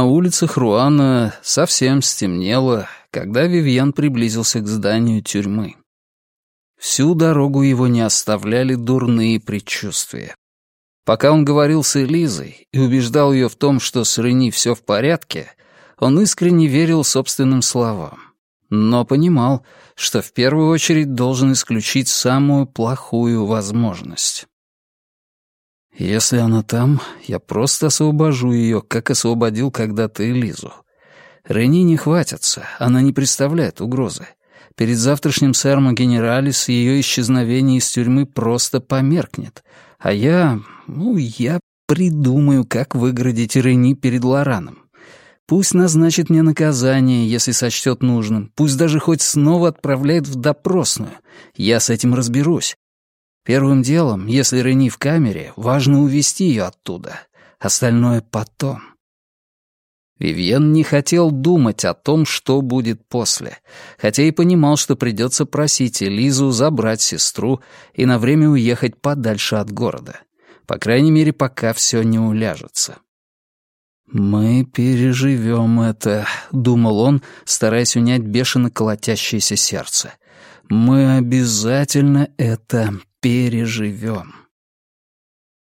На улицах Руана совсем стемнело, когда Вивьен приблизился к зданию тюрьмы. Всю дорогу его не оставляли дурные предчувствия. Пока он говорил с Элизой и убеждал ее в том, что с Рени все в порядке, он искренне верил собственным словам. Но понимал, что в первую очередь должен исключить самую плохую возможность. Если она там, я просто освобожу ее, как освободил когда-то Элизу. Рени не хватится, она не представляет угрозы. Перед завтрашним сэром Генералис ее исчезновение из тюрьмы просто померкнет. А я... ну, я придумаю, как выгородить Рени перед Лораном. Пусть назначит мне наказание, если сочтет нужным. Пусть даже хоть снова отправляет в допросную. Я с этим разберусь. Первым делом, если Рени в камере, важно увести ее оттуда. Остальное потом. Вивьен не хотел думать о том, что будет после, хотя и понимал, что придется просить Элизу забрать сестру и на время уехать подальше от города. По крайней мере, пока все не уляжется. «Мы переживем это», — думал он, стараясь унять бешено колотящееся сердце. «Мы обязательно это переживем».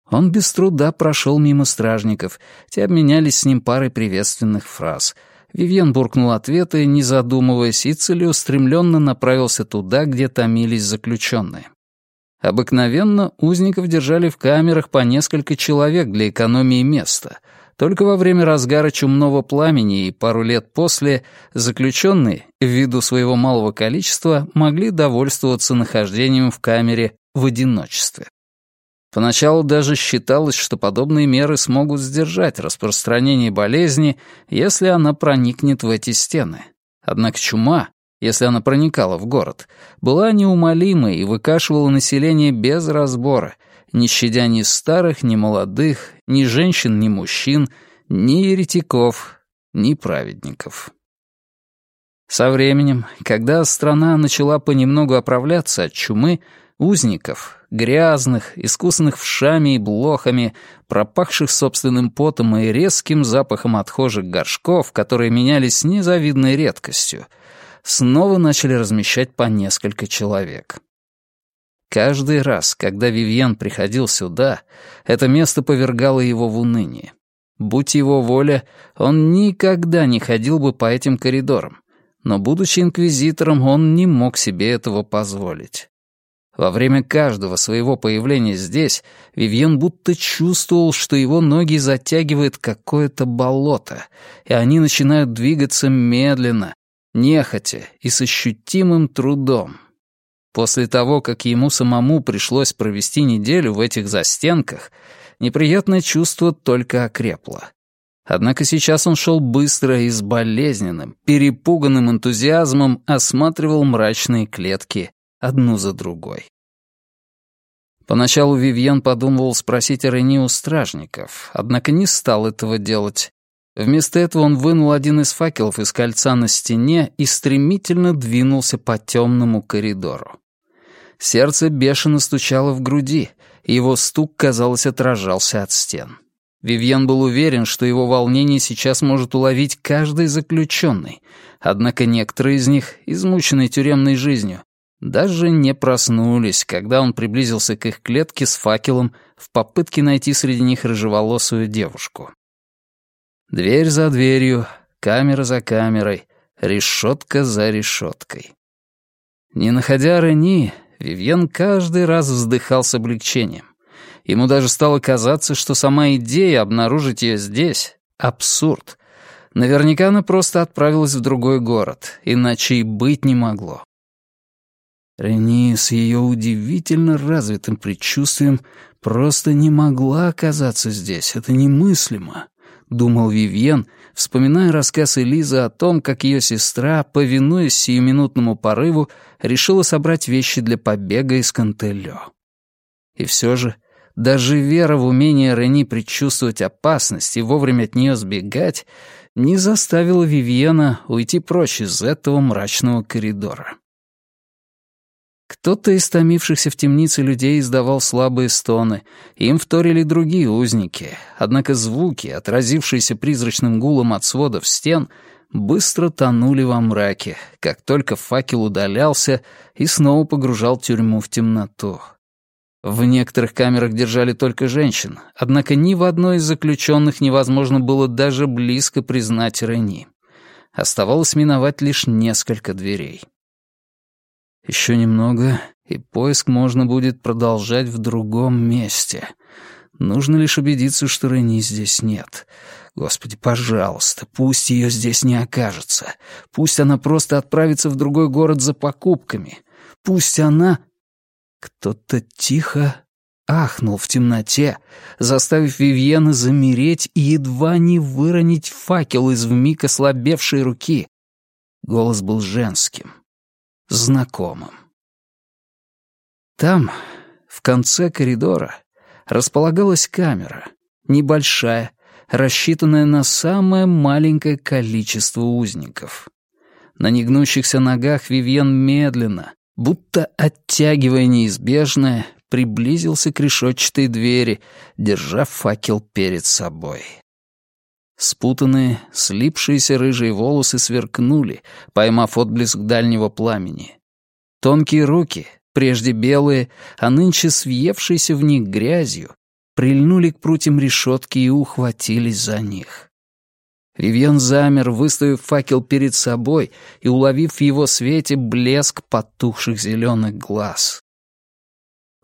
Он без труда прошел мимо стражников. Те обменялись с ним парой приветственных фраз. Вивьен буркнул ответы, не задумываясь, и целеустремленно направился туда, где томились заключенные. Обыкновенно узников держали в камерах по несколько человек для экономии места. Только во время разгара чумного пламени и пару лет после заключенные, ввиду своего малого количества, могли довольствоваться нахождением в камере в одиночестве. Поначалу даже считалось, что подобные меры смогут сдержать распространение болезни, если она проникнет в эти стены. Однако чума, если она проникала в город, была неумолимой и выкашивала население без разбора, не щадя ни старых, ни молодых, ни женщин, ни мужчин, ни еретиков, ни праведников. Со временем, когда страна начала понемногу оправляться от чумы, узников, грязных, искусанных вшами и блохами, пропахших собственным потом и резким запахом отхожих горшков, которые менялись с незавидной редкостью, снова начали размещать по несколько человек. Каждый раз, когда Вивьен приходил сюда, это место повергало его в уныние. Будь его воля, он никогда не ходил бы по этим коридорам, но, будучи инквизитором, он не мог себе этого позволить. Во время каждого своего появления здесь Вивьен будто чувствовал, что его ноги затягивает какое-то болото, и они начинают двигаться медленно, нехотя и с ощутимым трудом. После того, как ему самому пришлось провести неделю в этих застенках, неприятное чувство только окрепло. Однако сейчас он шел быстро и с болезненным, перепуганным энтузиазмом осматривал мрачные клетки одну за другой. Поначалу Вивьен подумывал спросить о Рени у стражников, однако не стал этого делать. Вместо этого он вынул один из факелов из кольца на стене и стремительно двинулся по темному коридору. Сердце бешено стучало в груди, и его стук, казалось, отражался от стен. Вивьен был уверен, что его волнение сейчас может уловить каждый заключенный, однако некоторые из них, измученные тюремной жизнью, даже не проснулись, когда он приблизился к их клетке с факелом в попытке найти среди них рыжеволосую девушку. Дверь за дверью, камера за камерой, решетка за решеткой. Не находя Рени, Вивьен каждый раз вздыхал с облегчением. Ему даже стало казаться, что сама идея обнаружить ее здесь — абсурд. Наверняка она просто отправилась в другой город, иначе и быть не могло. Рени с ее удивительно развитым предчувствием просто не могла оказаться здесь. Это немыслимо, — думал Вивьен, вспоминая рассказ Элизы о том, как ее сестра, повинуясь сиюминутному порыву, решила собрать вещи для побега из Кантелло. И все же, даже вера в умение Рени предчувствовать опасность и вовремя от нее сбегать не заставила Вивьена уйти прочь из этого мрачного коридора. Кто-то из томившихся в темнице людей издавал слабые стоны, им вторили другие узники, однако звуки, отразившиеся призрачным гулом от сводов стен, быстро тонули во мраке, как только факел удалялся и снова погружал тюрьму в темноту. В некоторых камерах держали только женщин, однако ни в одной из заключенных невозможно было даже близко признать Рени. Оставалось миновать лишь несколько дверей. Еще немного, и поиск можно будет продолжать в другом месте. Нужно лишь убедиться, что Рени здесь нет. Господи, пожалуйста, пусть ее здесь не окажется. Пусть она просто отправится в другой город за покупками. Пусть она... Кто-то тихо ахнул в темноте, заставив Вивьена замереть и едва не выронить факел из вмиг ослабевшей руки. Голос был женским знакомым. Там, в конце коридора, располагалась камера, небольшая, рассчитанная на самое маленькое количество узников. На негнущихся ногах Вивьен медленно, будто оттягивая неизбежное, приблизился к решетчатой двери, держа факел перед собой. Спутанные, слипшиеся рыжие волосы сверкнули, поймав отблеск дальнего пламени. Тонкие руки, прежде белые, а нынче свъевшиеся в них грязью, прильнули к прутьям решетки и ухватились за них. Вивьен замер, выставив факел перед собой и уловив в его свете блеск потухших зеленых глаз.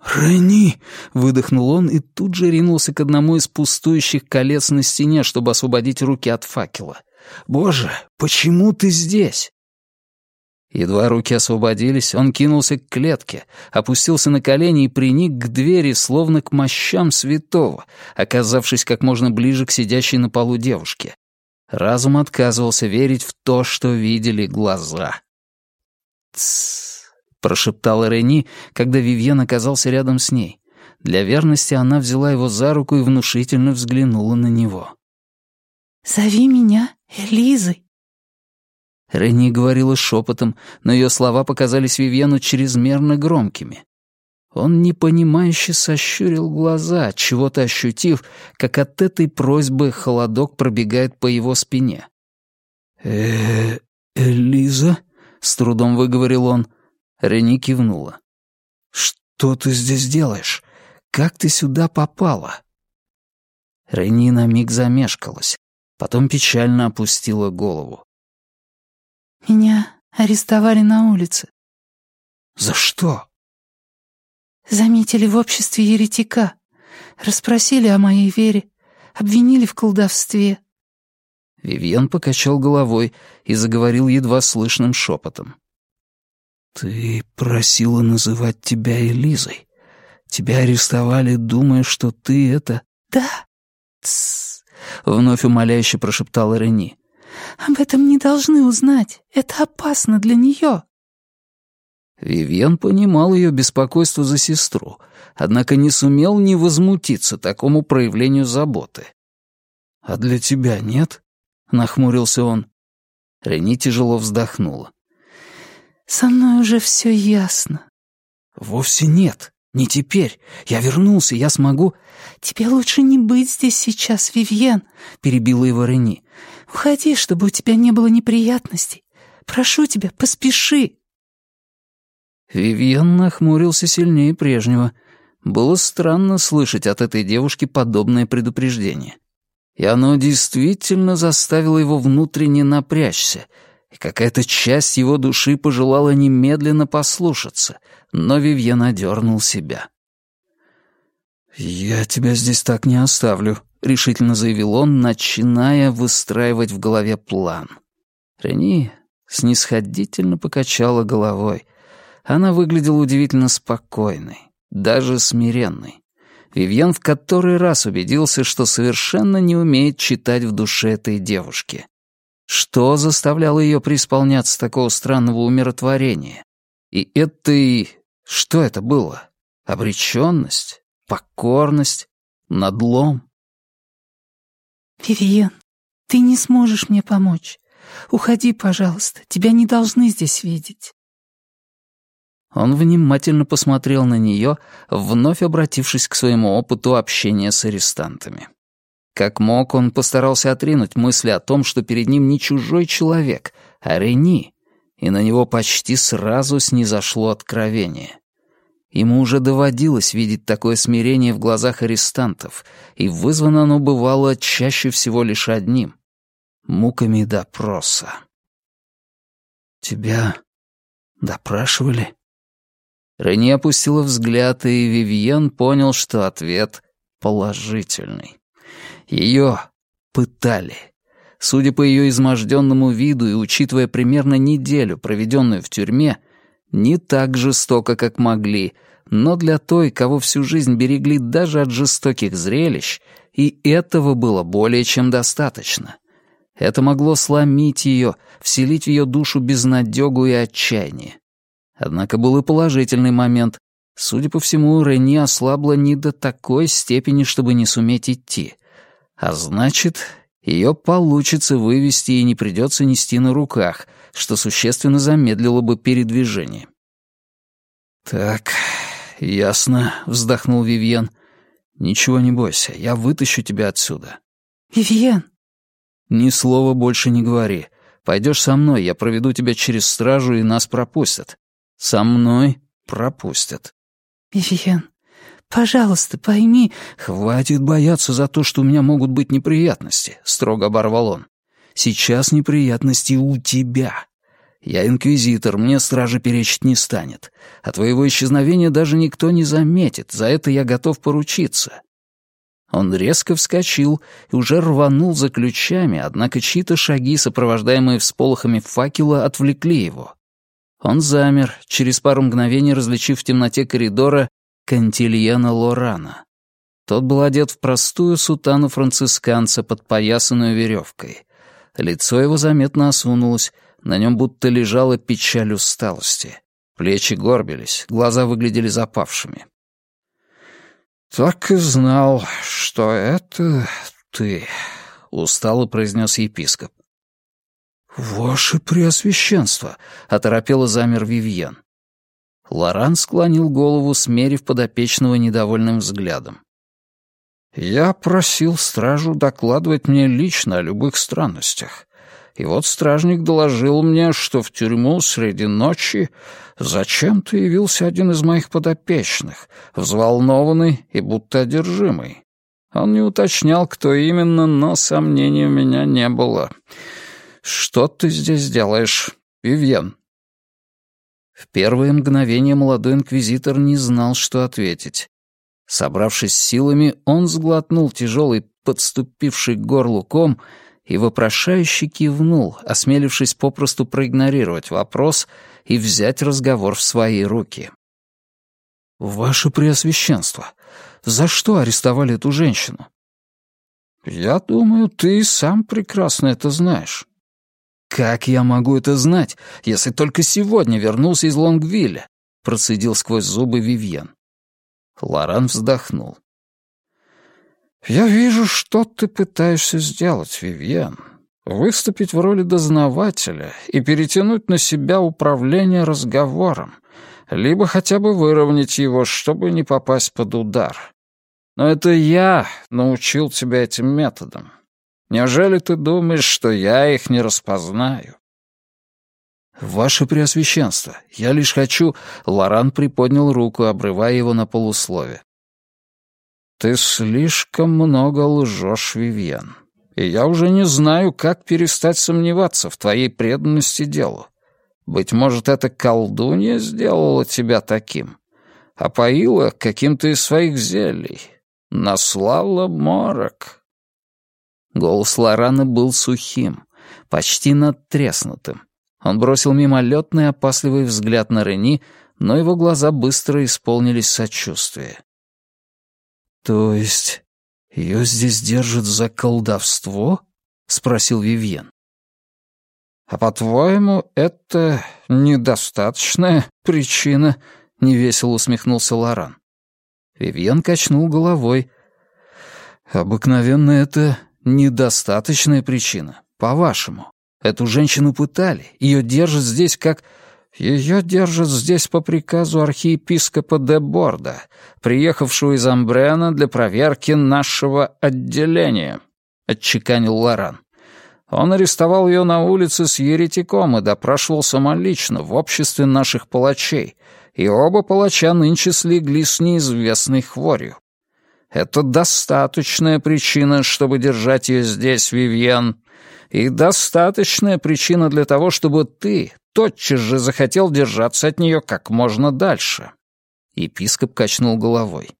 «Рени!» — выдохнул он и тут же ринулся к одному из пустующих колец на стене, чтобы освободить руки от факела. «Боже, почему ты здесь?» Едва руки освободились, он кинулся к клетке, опустился на колени и приник к двери, словно к мощам святого, оказавшись как можно ближе к сидящей на полу девушке. Разум отказывался верить в то, что видели глаза. «Тссс!» Прошептала Рени, когда Вивьен оказался рядом с ней. Для верности она взяла его за руку и внушительно взглянула на него. «Зови меня Элизой». Рени говорила шепотом, но ее слова показались Вивьену чрезмерно громкими. Он непонимающе сощурил глаза, чего-то ощутив, как от этой просьбы холодок пробегает по его спине. э Элиза?» — с трудом выговорил он. Рени кивнула. «Что ты здесь делаешь? Как ты сюда попала?» Рени на миг замешкалась, потом печально опустила голову. «Меня арестовали на улице». «За что?» «Заметили в обществе еретика. Расспросили о моей вере. Обвинили в колдовстве». Вивьен покачал головой и заговорил едва слышным шепотом. «Ты просила называть тебя Элизой. Тебя арестовали, думая, что ты это...» «Да». «Тссс», — вновь умоляюще прошептала Рени. «Об этом не должны узнать. Это опасно для нее». Вивьен понимал ее беспокойство за сестру, однако не сумел не возмутиться такому проявлению заботы. «А для тебя нет?» — нахмурился он. Рени тяжело вздохнула. Со мной уже все ясно». «Вовсе нет. Не теперь. Я вернулся, я смогу...» «Тебе лучше не быть здесь сейчас, Вивьен», — перебила его Рени. «Уходи, чтобы у тебя не было неприятностей. Прошу тебя, поспеши». Вивьен нахмурился сильнее прежнего. Было странно слышать от этой девушки подобное предупреждение. И оно действительно заставило его внутренне напрячься — и какая-то часть его души пожелала немедленно послушаться, но Вивьен одернул себя. «Я тебя здесь так не оставлю», — решительно заявил он, начиная выстраивать в голове план. Рени снисходительно покачала головой. Она выглядела удивительно спокойной, даже смиренной. Вивьен в который раз убедился, что совершенно не умеет читать в душе этой девушки. Что заставляло ее преисполняться такого странного умиротворения? И это и... Что это было? Обреченность? Покорность? Надлом? «Вивиен, ты не сможешь мне помочь. Уходи, пожалуйста. Тебя не должны здесь видеть». Он внимательно посмотрел на нее, вновь обратившись к своему опыту общения с арестантами. Как мог, он постарался отринуть мысли о том, что перед ним не чужой человек, а Рени, и на него почти сразу снизошло откровение. Ему уже доводилось видеть такое смирение в глазах арестантов, и вызвано оно бывало чаще всего лишь одним — муками допроса. «Тебя допрашивали?» Рени опустила взгляд, и Вивьен понял, что ответ положительный. Ее пытали. Судя по ее изможденному виду и учитывая примерно неделю, проведенную в тюрьме, не так жестоко, как могли, но для той, кого всю жизнь берегли даже от жестоких зрелищ, и этого было более чем достаточно. Это могло сломить ее, вселить в ее душу безнадегу и отчаяние. Однако был и положительный момент. Судя по всему, Рени ослабла не до такой степени, чтобы не суметь идти. А значит, ее получится вывести и не придется нести на руках, что существенно замедлило бы передвижение. «Так, ясно», — вздохнул Вивьен. «Ничего не бойся, я вытащу тебя отсюда». «Вивьен!» «Ни слова больше не говори. Пойдешь со мной, я проведу тебя через стражу, и нас пропустят. Со мной пропустят». «Вивьен, пожалуйста, пойми...» «Хватит бояться за то, что у меня могут быть неприятности», — строго оборвал он. «Сейчас неприятности у тебя. Я инквизитор, мне стража перечить не станет. А твоего исчезновения даже никто не заметит, за это я готов поручиться». Он резко вскочил и уже рванул за ключами, однако чьи-то шаги, сопровождаемые всполохами факела, отвлекли его. Он замер, через пару мгновений различив в темноте коридора Кантильена Лорана. Тот был одет в простую сутану францисканца, подпоясанную веревкой. Лицо его заметно осунулось, на нем будто лежала печаль усталости. Плечи горбились, глаза выглядели запавшими. «Так и знал, что это ты», — устало произнес епископ. «Ваше Преосвященство!» — оторопело замер Вивьен. Лоран склонил голову, смерив подопечного недовольным взглядом. «Я просил стражу докладывать мне лично о любых странностях. И вот стражник доложил мне, что в тюрьму среди ночи зачем-то явился один из моих подопечных, взволнованный и будто одержимый. Он не уточнял, кто именно, но сомнений у меня не было. «Что ты здесь делаешь, Вивьен?» В первое мгновение молодой инквизитор не знал, что ответить. Собравшись силами, он сглотнул тяжелый, подступивший к горлу ком и вопрошающе кивнул, осмелившись попросту проигнорировать вопрос и взять разговор в свои руки. «Ваше Преосвященство, за что арестовали эту женщину?» «Я думаю, ты сам прекрасно это знаешь. «Как я могу это знать, если только сегодня вернулся из Лонгвилля?» — процедил сквозь зубы Вивьен. Лоран вздохнул. «Я вижу, что ты пытаешься сделать, Вивьен. Выступить в роли дознавателя и перетянуть на себя управление разговором, либо хотя бы выровнять его, чтобы не попасть под удар. Но это я научил тебя этим методом. Неужели ты думаешь, что я их не распознаю?» «Ваше Преосвященство, я лишь хочу...» Лоран приподнял руку, обрывая его на полуслове. «Ты слишком много лжешь, Вивьен, и я уже не знаю, как перестать сомневаться в твоей преданности делу. Быть может, эта колдунья сделала тебя таким, опоила каким-то из своих зелий, наслала морок». Голос Лорана был сухим, почти надтреснутым. Он бросил мимолетный опасливый взгляд на Рени, но его глаза быстро исполнились сочувствия. «То есть ее здесь держат за колдовство?» — спросил Вивьен. «А по-твоему, это недостаточная причина?» — невесело усмехнулся Лоран. Вивьен качнул головой. «Обыкновенно это недостаточная причина, по-вашему. Эту женщину пытали, ее держат здесь как... Ее держат здесь по приказу архиепископа де Борда, приехавшего из Амбрена для проверки нашего отделения», — отчеканил Лоран. Он арестовал ее на улице с еретиком и допрашивал самолично в обществе наших палачей, и оба палача нынче слегли с неизвестной хворью. Это достаточная причина, чтобы держать ее здесь, Вивьен, и достаточная причина для того, чтобы ты тотчас же захотел держаться от нее как можно дальше. Епископ качнул головой.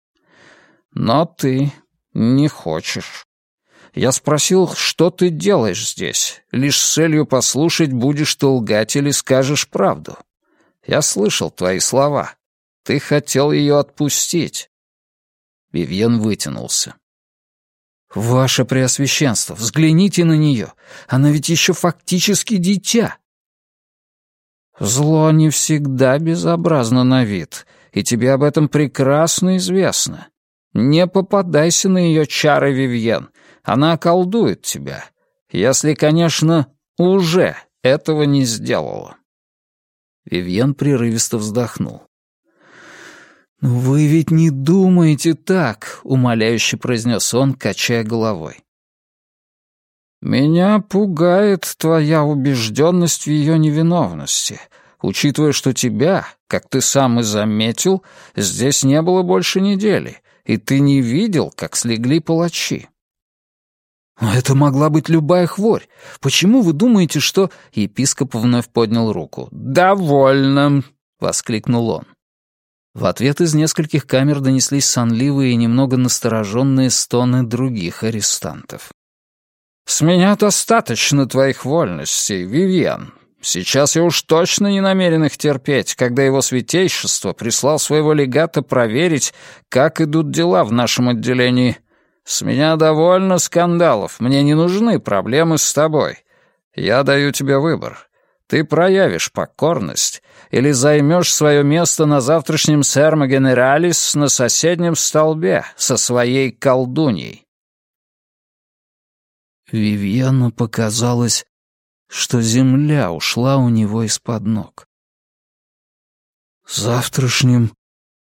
Но ты не хочешь. Я спросил, что ты делаешь здесь? Лишь с целью послушать, будешь ты лгать или скажешь правду. Я слышал твои слова. Ты хотел ее отпустить. Вивьен вытянулся. «Ваше Преосвященство, взгляните на нее. Она ведь еще фактически дитя». «Зло не всегда безобразно на вид, и тебе об этом прекрасно известно. Не попадайся на ее чары, Вивьен. Она околдует тебя. Если, конечно, уже этого не сделала». Вивьен прерывисто вздохнул. «Вы ведь не думаете так», — умоляюще произнес он, качая головой. «Меня пугает твоя убежденность в ее невиновности, учитывая, что тебя, как ты сам и заметил, здесь не было больше недели, и ты не видел, как слегли палачи». «Это могла быть любая хворь. Почему вы думаете, что...» Епископ вновь поднял руку. «Довольно!» — воскликнул он. В ответ из нескольких камер донеслись сонливые и немного настороженные стоны других арестантов. «С меня достаточно твоих вольностей, Вивьен. Сейчас я уж точно не намерен их терпеть, когда его святейшество прислал своего легата проверить, как идут дела в нашем отделении. С меня довольно скандалов, мне не нужны проблемы с тобой. Я даю тебе выбор. Ты проявишь покорность или займешь свое место на завтрашнем Сермо Генералис на соседнем столбе со своей колдуньей. Вивьену показалось, что земля ушла у него из-под ног. «Завтрашним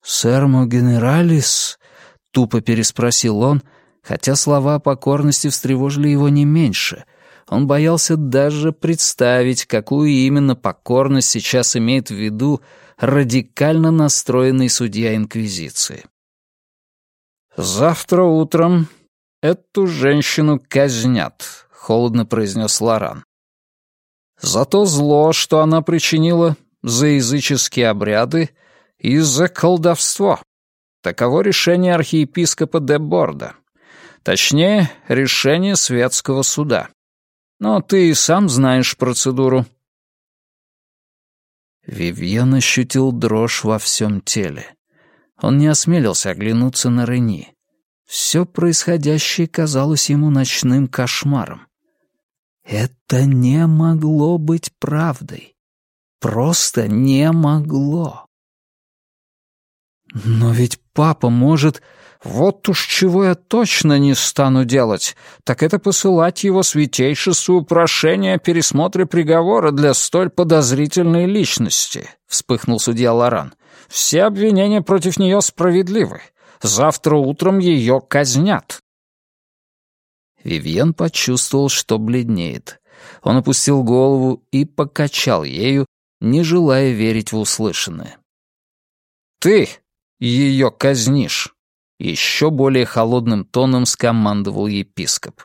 Сермо Генералис?» — тупо переспросил он, хотя слова о покорности встревожили его не меньше — он боялся даже представить, какую именно покорность сейчас имеет в виду радикально настроенный судья Инквизиции. «Завтра утром эту женщину казнят», — холодно произнес Лоран. «За то зло, что она причинила, за языческие обряды и за колдовство. Таково решение архиепископа де Борда. Точнее, решение светского суда. Но ты и сам знаешь процедуру». Вивьен ощутил дрожь во всем теле. Он не осмелился оглянуться на Рени. Все происходящее казалось ему ночным кошмаром. Это не могло быть правдой. Просто не могло. Но ведь папа может... Вот уж чего я точно не стану делать, так это посылать его святейшеству прошение о пересмотре приговора для столь подозрительной личности», — вспыхнул судья Лоран. «Все обвинения против нее справедливы. Завтра утром ее казнят». Вивьен почувствовал, что бледнеет. Он опустил голову и покачал ею, не желая верить в услышанное. «Ты ее казнишь!» Еще более холодным тоном скомандовал епископ.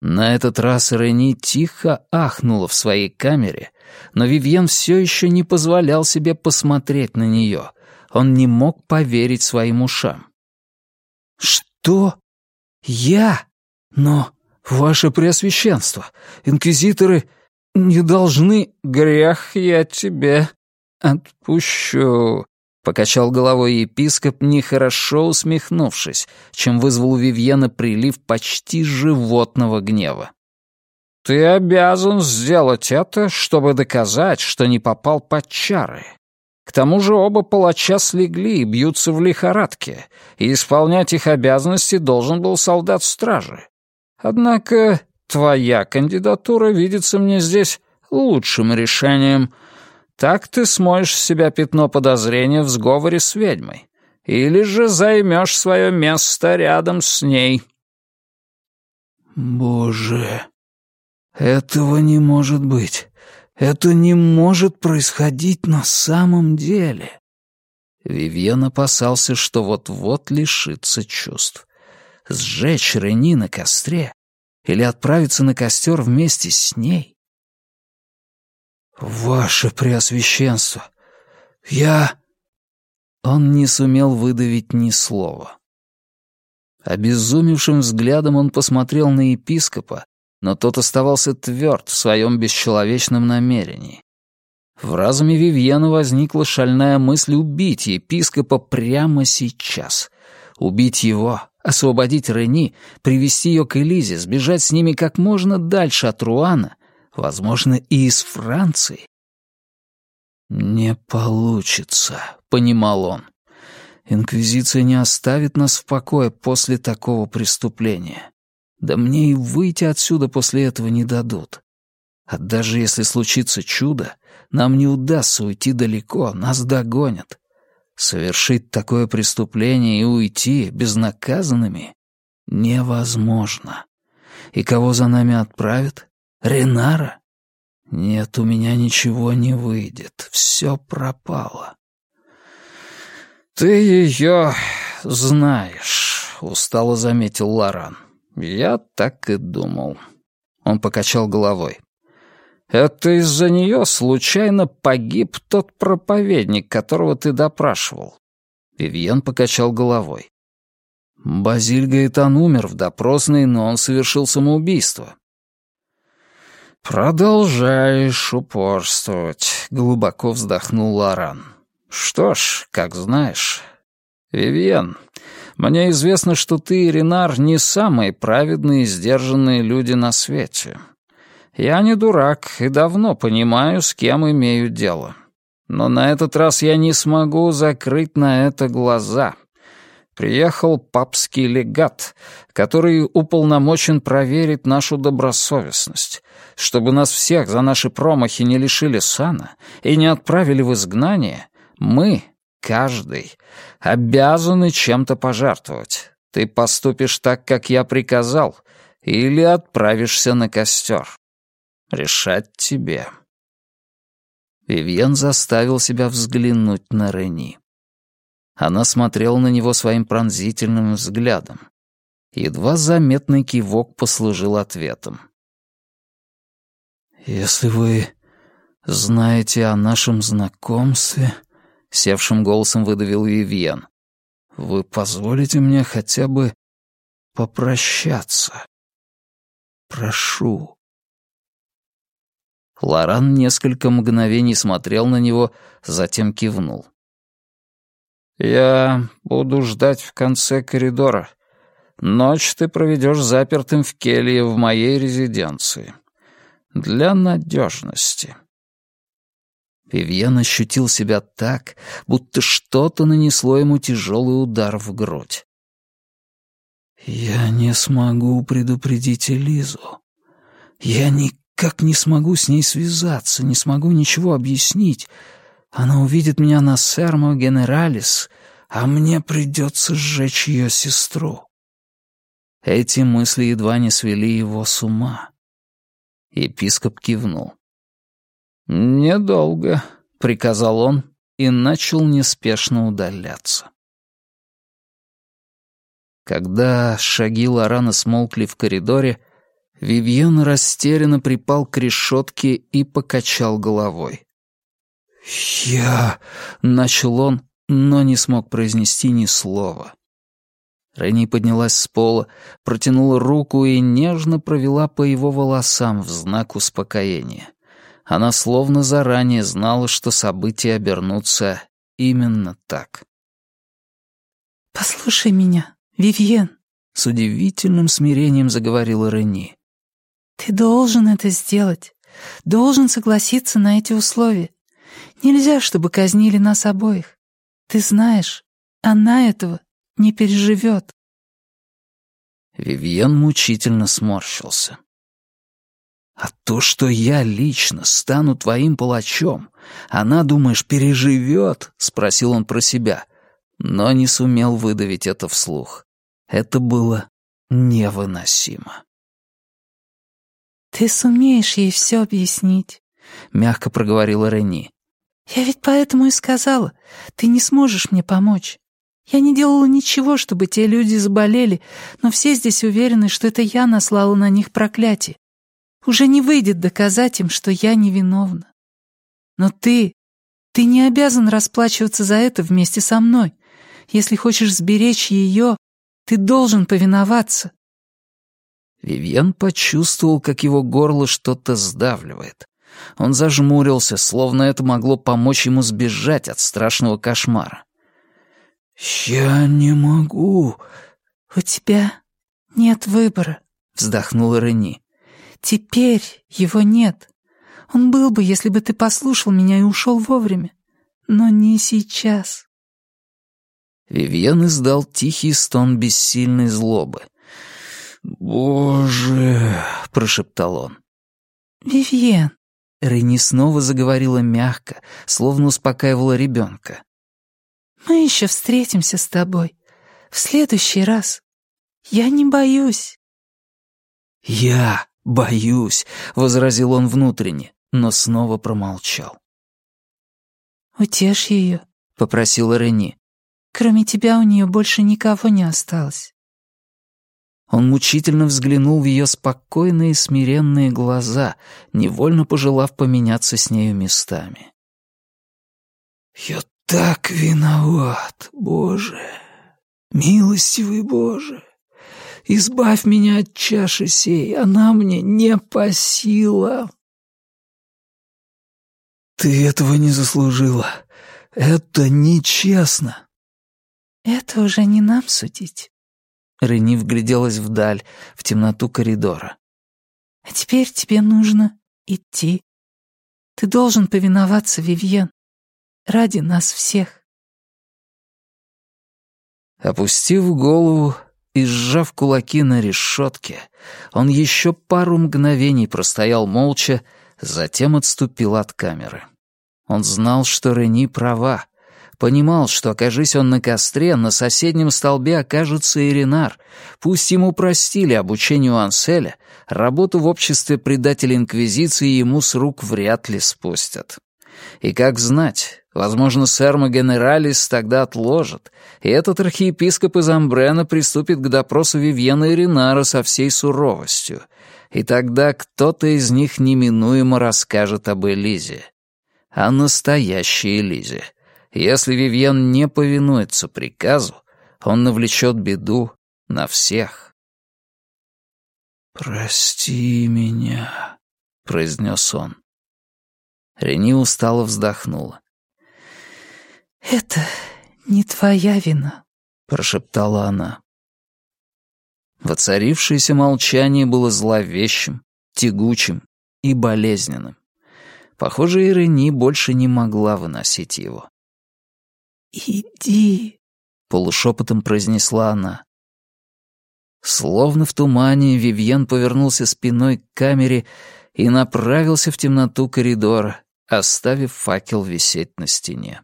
На этот раз Рени тихо ахнула в своей камере, но Вивьен все еще не позволял себе посмотреть на нее. Он не мог поверить своим ушам. «Что? Я? Но, ваше преосвященство, инквизиторы не должны... Грех я тебе отпущу», Покачал головой епископ, нехорошо усмехнувшись, чем вызвал у Вивьена прилив почти животного гнева. «Ты обязан сделать это, чтобы доказать, что не попал под чары. К тому же оба палача слегли и бьются в лихорадке, и исполнять их обязанности должен был солдат стражи. Однако твоя кандидатура видится мне здесь лучшим решением — Так ты смоешь с себя пятно подозрения в сговоре с ведьмой. Или же займешь свое место рядом с ней». «Боже, этого не может быть. Это не может происходить на самом деле». Вивьен опасался, что вот-вот лишится чувств. Сжечь Рени на костре или отправиться на костер вместе с ней? «Ваше Преосвященство, я...» Он не сумел выдавить ни слова. Обезумевшим взглядом он посмотрел на епископа, но тот оставался тверд в своем бесчеловечном намерении. В разуме Вивьена возникла шальная мысль убить епископа прямо сейчас. Убить его, освободить Рени, привести ее к Элизе, сбежать с ними как можно дальше от Руана, возможно, и из Франции. «Не получится», — понимал он. «Инквизиция не оставит нас в покое после такого преступления. Да мне и выйти отсюда после этого не дадут. А даже если случится чудо, нам не удастся уйти далеко, нас догонят. Совершить такое преступление и уйти безнаказанными невозможно. И кого за нами отправят? Ренара? Нет, у меня ничего не выйдет. Все пропало. «Ты ее знаешь», — устало заметил Лоран. «Я так и думал». Он покачал головой. Это из-за нее случайно погиб тот проповедник, которого ты допрашивал. Вивьен покачал головой. Базиль Гаэтан умер в допросной, но он совершил самоубийство. «Продолжаешь упорствовать», — глубоко вздохнул Лоран. «Что ж, как знаешь. Вивьен, мне известно, что ты и Ренар не самые праведные и сдержанные люди на свете. Я не дурак и давно понимаю, с кем имею дело. Но на этот раз я не смогу закрыть на это глаза. Приехал папский легат, который уполномочен проверить нашу добросовестность, чтобы нас всех за наши промахи не лишили сана и не отправили в изгнание. Мы, каждый, обязаны чем-то пожертвовать. Ты поступишь так, как я приказал, или отправишься на костер. Решать тебе». Вивьен заставил себя взглянуть на Рени. Она смотрела на него своим пронзительным взглядом. Едва заметный кивок послужил ответом. «Если вы знаете о нашем знакомстве», — севшим голосом выдавил Вивьен, «вы позволите мне хотя бы попрощаться? Прошу». Лоран несколько мгновений смотрел на него, затем кивнул. «Я буду ждать в конце коридора. Ночь ты проведешь запертым в келье в моей резиденции. Для надежности». Вивьен ощутил себя так, будто что-то нанесло ему тяжелый удар в грудь. «Я не смогу предупредить Элизу. Я никак как не смогу с ней связаться, не смогу ничего объяснить. Она увидит меня на Сермо Генералис, а мне придется сжечь ее сестру. Эти мысли едва не свели его с ума. Епископ кивнул. «Недолго», — приказал он и начал неспешно удаляться. Когда шаги Лорана смолкли в коридоре, Вивьен растерянно припал к решетке и покачал головой. «Я...» — начал он, но не смог произнести ни слова. Ренни поднялась с пола, протянула руку и нежно провела по его волосам в знак успокоения. Она словно заранее знала, что события обернутся именно так. «Послушай меня, Вивьен», — с удивительным смирением заговорила Ренни. Ты должен это сделать. Должен согласиться на эти условия. Нельзя, чтобы казнили нас обоих. Ты знаешь, она этого не переживет. Вивьен мучительно сморщился. А то, что я лично стану твоим палачом, она, думаешь, переживет?» — спросил он про себя, но не сумел выдавить это вслух. Это было невыносимо. «Ты сумеешь ей все объяснить», — мягко проговорила Рени. «Я ведь поэтому и сказала, ты не сможешь мне помочь. Я не делала ничего, чтобы те люди заболели, но все здесь уверены, что это я наслала на них проклятие. Уже не выйдет доказать им, что я невиновна. Но ты, ты не обязан расплачиваться за это вместе со мной. Если хочешь сберечь ее, ты должен повиноваться». Вивьен почувствовал, как его горло что-то сдавливает. Он зажмурился, словно это могло помочь ему сбежать от страшного кошмара. «Я не могу...» «У тебя нет выбора», — вздохнула Рени. «Теперь его нет. Он был бы, если бы ты послушал меня и ушел вовремя. Но не сейчас». Вивьен издал тихий стон бессильной злобы. «Боже!» — прошептал он. «Вивьен!» — Рени снова заговорила мягко, словно успокаивала ребенка. «Мы еще встретимся с тобой. В следующий раз. Я не боюсь». «Я боюсь», — возразил он внутренне, но снова промолчал. «Утешь ее», — попросила Рени. «Кроме тебя у нее больше никого не осталось». Он мучительно взглянул в ее спокойные смиренные глаза, невольно пожелав поменяться с нею местами. «Я так виноват, Боже! Милостивый Боже! Избавь меня от чаши сей, она мне не по силам!» «Ты этого не заслужила. Это нечестно». «Это уже не нам судить». Рени вгляделась вдаль, в темноту коридора. «А теперь тебе нужно идти. Ты должен повиноваться, Вивьен, ради нас всех». Опустив голову и сжав кулаки на решетке, он еще пару мгновений простоял молча, затем отступил от камеры. Он знал, что Рени права, Понимал, что, окажись он на костре, на соседнем столбе окажется Иринар. Пусть ему простили обучению Анселя, работу в обществе предателей Инквизиции ему с рук вряд ли спустят. И как знать, возможно, Серма Генералис тогда отложит, и этот архиепископ из Амбрена приступит к допросу Вивьена Иринара со всей суровостью. И тогда кто-то из них неминуемо расскажет об Элизе. О настоящей Элизе если Вивьен не повинуется приказу, он навлечет беду на всех. «Прости меня», — произнес он. Рени устало вздохнула. «Это не твоя вина», — прошептала она. Воцарившееся молчание было зловещим, тягучим и болезненным. Похоже, Ирени больше не могла выносить его. «Иди», — полушепотом произнесла она. Словно в тумане, Вивьен повернулся спиной к камере и направился в темноту коридора, оставив факел висеть на стене.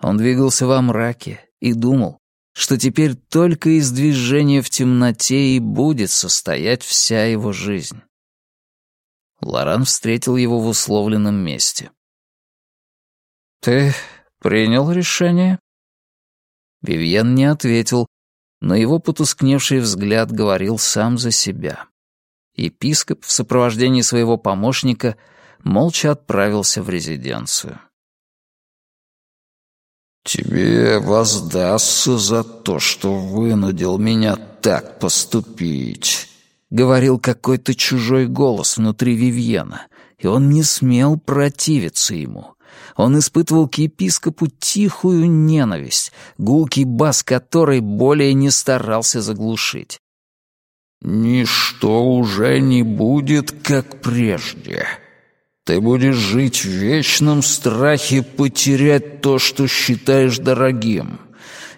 Он двигался во мраке и думал, что теперь только из движения в темноте и будет состоять вся его жизнь. Лоран встретил его в условленном месте. «Ты «Принял решение?» Вивьен не ответил, но его потускневший взгляд говорил сам за себя. Епископ в сопровождении своего помощника молча отправился в резиденцию. «Тебе воздастся за то, что вынудил меня так поступить», — говорил какой-то чужой голос внутри Вивьена, и он не смел противиться ему он испытывал к епископу тихую ненависть, гулкий бас которой более не старался заглушить. «Ничто уже не будет, как прежде. Ты будешь жить в вечном страхе потерять то, что считаешь дорогим,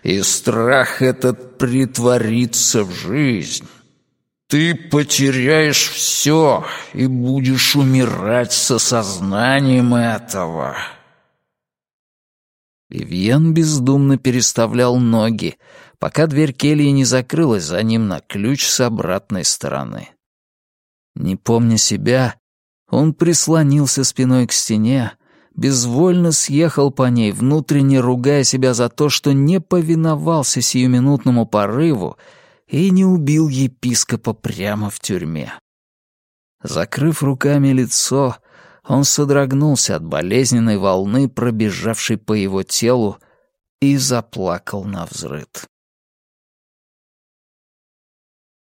и страх этот притворится в жизнь». Ты потеряешь все и будешь умирать с осознанием этого. Вивьен бездумно переставлял ноги, пока дверь кельи не закрылась за ним на ключ с обратной стороны. Не помня себя, он прислонился спиной к стене, безвольно съехал по ней, внутренне ругая себя за то, что не повиновался сиюминутному порыву и не убил епископа прямо в тюрьме. Закрыв руками лицо, он содрогнулся от болезненной волны, пробежавшей по его телу, и заплакал на взрыд.